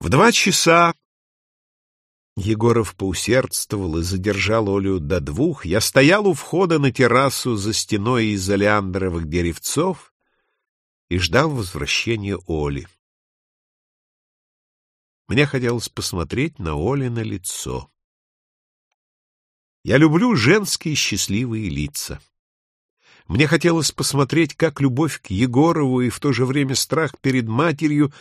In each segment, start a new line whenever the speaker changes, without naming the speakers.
В два часа Егоров поусердствовал и задержал Олю до двух. Я стоял у входа на террасу за стеной из олеандровых деревцов и ждал возвращения Оли. Мне хотелось посмотреть на Оли на лицо. Я люблю женские счастливые лица. Мне хотелось посмотреть, как любовь к Егорову и в то же время страх перед матерью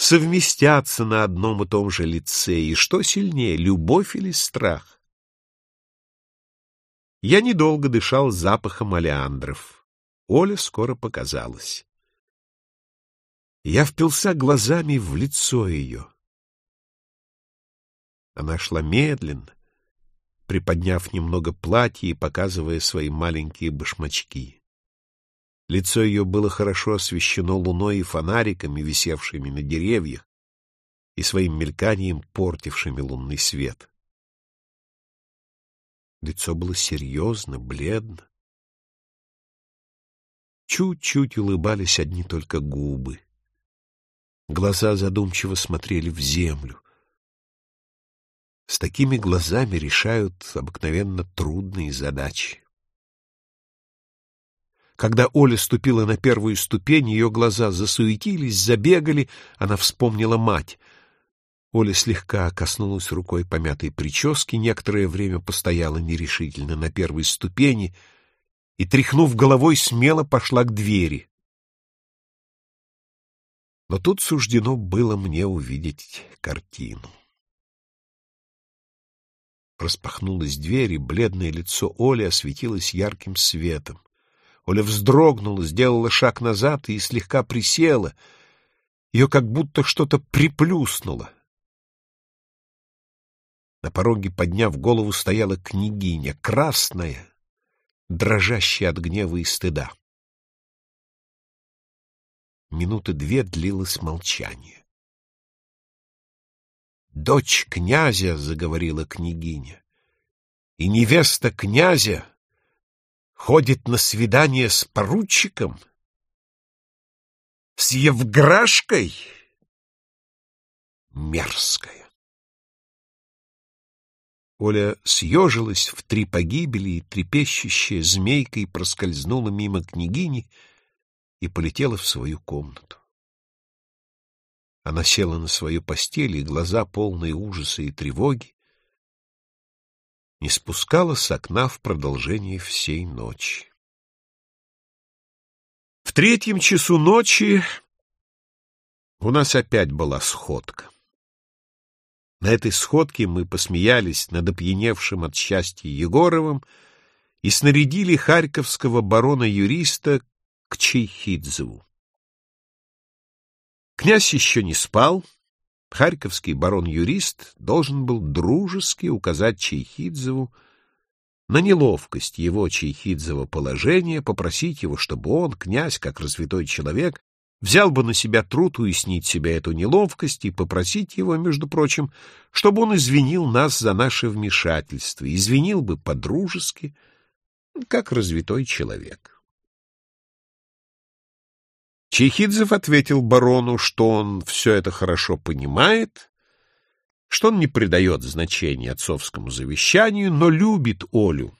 совместятся на одном и том же лице, и что сильнее, любовь или страх? Я недолго дышал запахом олеандров. Оля скоро показалась. Я впился глазами в лицо ее. Она шла медленно, приподняв немного платье и показывая свои маленькие башмачки. Лицо ее было хорошо освещено луной и фонариками, висевшими на деревьях, и своим мельканием портившими лунный свет. Лицо было серьезно, бледно. Чуть-чуть улыбались одни только губы. Глаза задумчиво смотрели в землю. С такими глазами решают обыкновенно трудные задачи. Когда Оля ступила на первую ступень, ее глаза засуетились, забегали, она вспомнила мать. Оля слегка коснулась рукой помятой прически, некоторое время постояла нерешительно на первой ступени и, тряхнув головой, смело пошла к двери. Но тут суждено было мне увидеть картину. Распахнулась дверь, и бледное лицо Оли осветилось ярким светом. Оля вздрогнула, сделала шаг назад и слегка присела. Ее как будто что-то приплюснуло. На пороге, подняв голову, стояла княгиня, красная, дрожащая от гнева и стыда. Минуты две длилось молчание. «Дочь князя», — заговорила княгиня, — «и невеста князя ходит на свидание с поручиком, с Евграшкой, мерзкая». Оля съежилась в три погибели и, трепещущая змейкой, проскользнула мимо княгини и полетела в свою комнату. Она села на свою постель, и глаза, полные ужаса и тревоги, не спускала с окна в продолжение всей ночи. В третьем часу ночи у нас опять была сходка. На этой сходке мы посмеялись над опьяневшим от счастья Егоровым и снарядили харьковского барона-юриста к Чайхидзеву. Князь еще не спал. Харьковский барон-юрист должен был дружески указать Чайхидзеву на неловкость его Чайхидзева положения, попросить его, чтобы он, князь, как развитой человек, взял бы на себя труд уяснить себе эту неловкость и попросить его, между прочим, чтобы он извинил нас за наше вмешательство, извинил бы по-дружески, как развитой человек. Чехидзев ответил барону, что он все это хорошо понимает, что он не придает значения отцовскому завещанию, но любит Олю,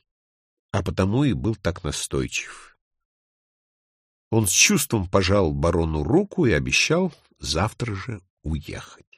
а потому и был так настойчив. Он с чувством пожал барону руку и обещал завтра же уехать.